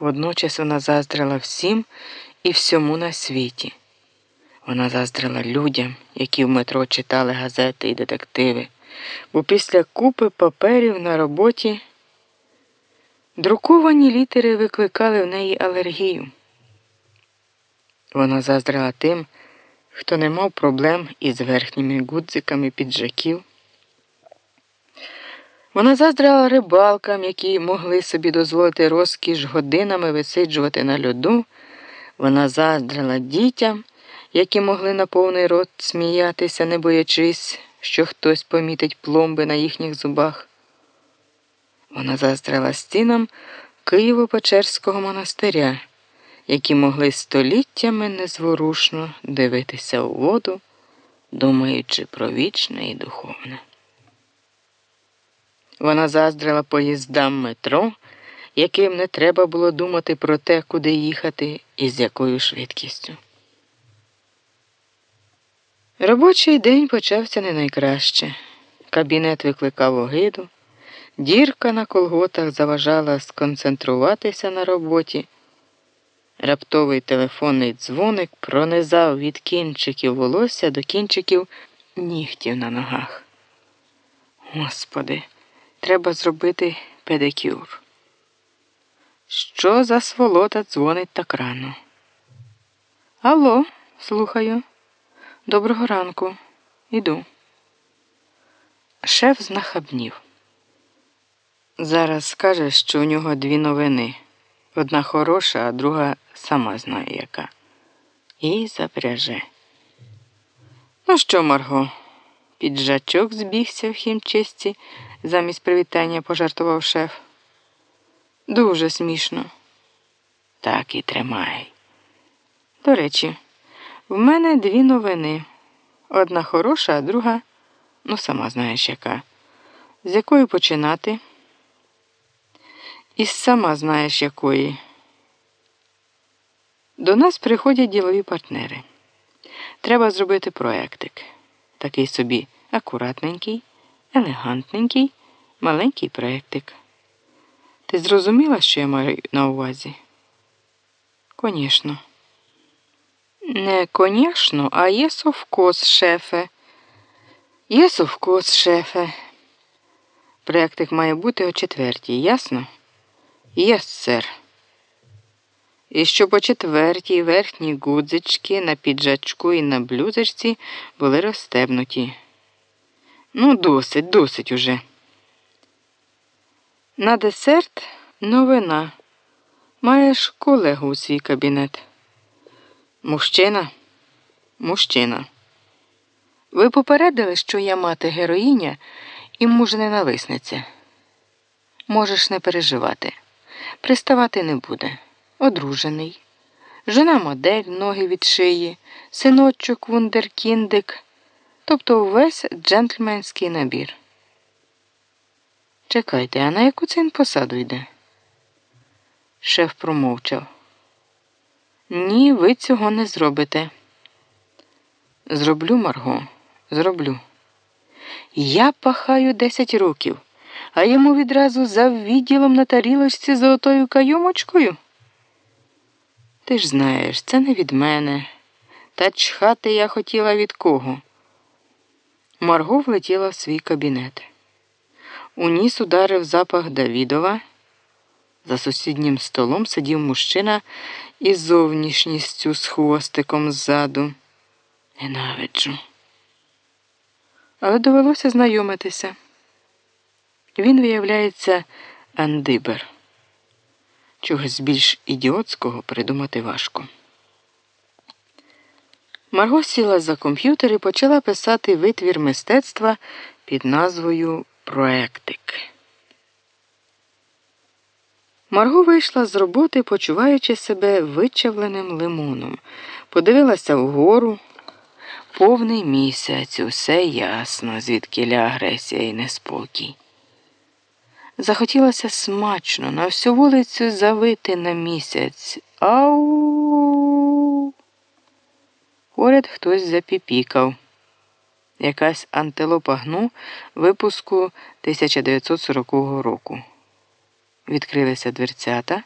Водночас вона заздрила всім і всьому на світі. Вона заздрила людям, які в метро читали газети і детективи, бо після купи паперів на роботі друковані літери викликали в неї алергію. Вона заздрила тим, хто не мав проблем із верхніми гудзиками піджаків. Вона заздрила рибалкам, які могли собі дозволити розкіш годинами висиджувати на льоду. Вона заздрила дітям, які могли на повний рот сміятися, не боячись, що хтось помітить пломби на їхніх зубах. Вона заздрила стінам Києво-Печерського монастиря, які могли століттями незворушно дивитися у воду, думаючи про вічне і духовне. Вона заздрила поїздам метро, яким не треба було думати про те, куди їхати і з якою швидкістю. Робочий день почався не найкраще. Кабінет викликав огиду, дірка на колготах заважала сконцентруватися на роботі. Раптовий телефонний дзвоник пронизав від кінчиків волосся до кінчиків нігтів на ногах. Господи, треба зробити педикюр. Що за сволота дзвонить так рано? Алло, слухаю. Доброго ранку. Іду. Шеф знахабнів. Зараз скаже, що у нього дві новини. Одна хороша, а друга сама знає яка. І запряже. Ну що, Марго? Піджачок збігся в хімчисті, замість привітання пожартував шеф. Дуже смішно. Так і тримай. До речі, в мене дві новини. Одна хороша, а друга, ну, сама знаєш яка. З якої починати? І сама знаєш якої. До нас приходять ділові партнери. Треба зробити проектик. Такий собі акуратненький, елегантненький, маленький проектик. Ти зрозуміла, що я маю на увазі? Конечно. Не конечно, а yes, of course, шефе. Yes, of course, шефе. Проектик має бути о четвертій, ясно? Yes, sir. І що по четвертій верхні гудзички на піджачку і на блюзочці були розстебнуті. Ну, досить, досить уже. На десерт новина. Маєш колегу у свій кабінет. Мужчина? Мужчина. Ви попередили, що я мати героїня і муж ненависниця. Можеш не переживати. Приставати не буде. Одружений. Жена модель, ноги від шиї, синочок, вундеркіндик, тобто увесь джентльменський набір. Чекайте, а на яку це він посаду йде? Шеф промовчав. Ні, ви цього не зробите. Зроблю, Марго, зроблю. Я пахаю десять років, а йому відразу за відділом на тарілочці золотою кайомочкою. Ти ж знаєш, це не від мене. Та чхати я хотіла від кого. Марго влетіла в свій кабінет. У ніс ударив запах Давідова. За сусіднім столом сидів мужчина із зовнішністю з хвостиком ззаду. Ненавиджу. Але довелося знайомитися. Він, виявляється, андибер. Чогось більш ідіотського придумати важко. Марго сіла за комп'ютер і почала писати витвір мистецтва під назвою Проектик. Марго вийшла з роботи, почуваючи себе вичавленим лимоном. Подивилася вгору. Повний місяць, усе ясно, звідки агресія і неспокій. Захотілося смачно на всю вулицю завити на місяць. Ау. Поряд хтось запіпікав. Якась антилопа гну випуску 1940 року. Відкрилися дверцята.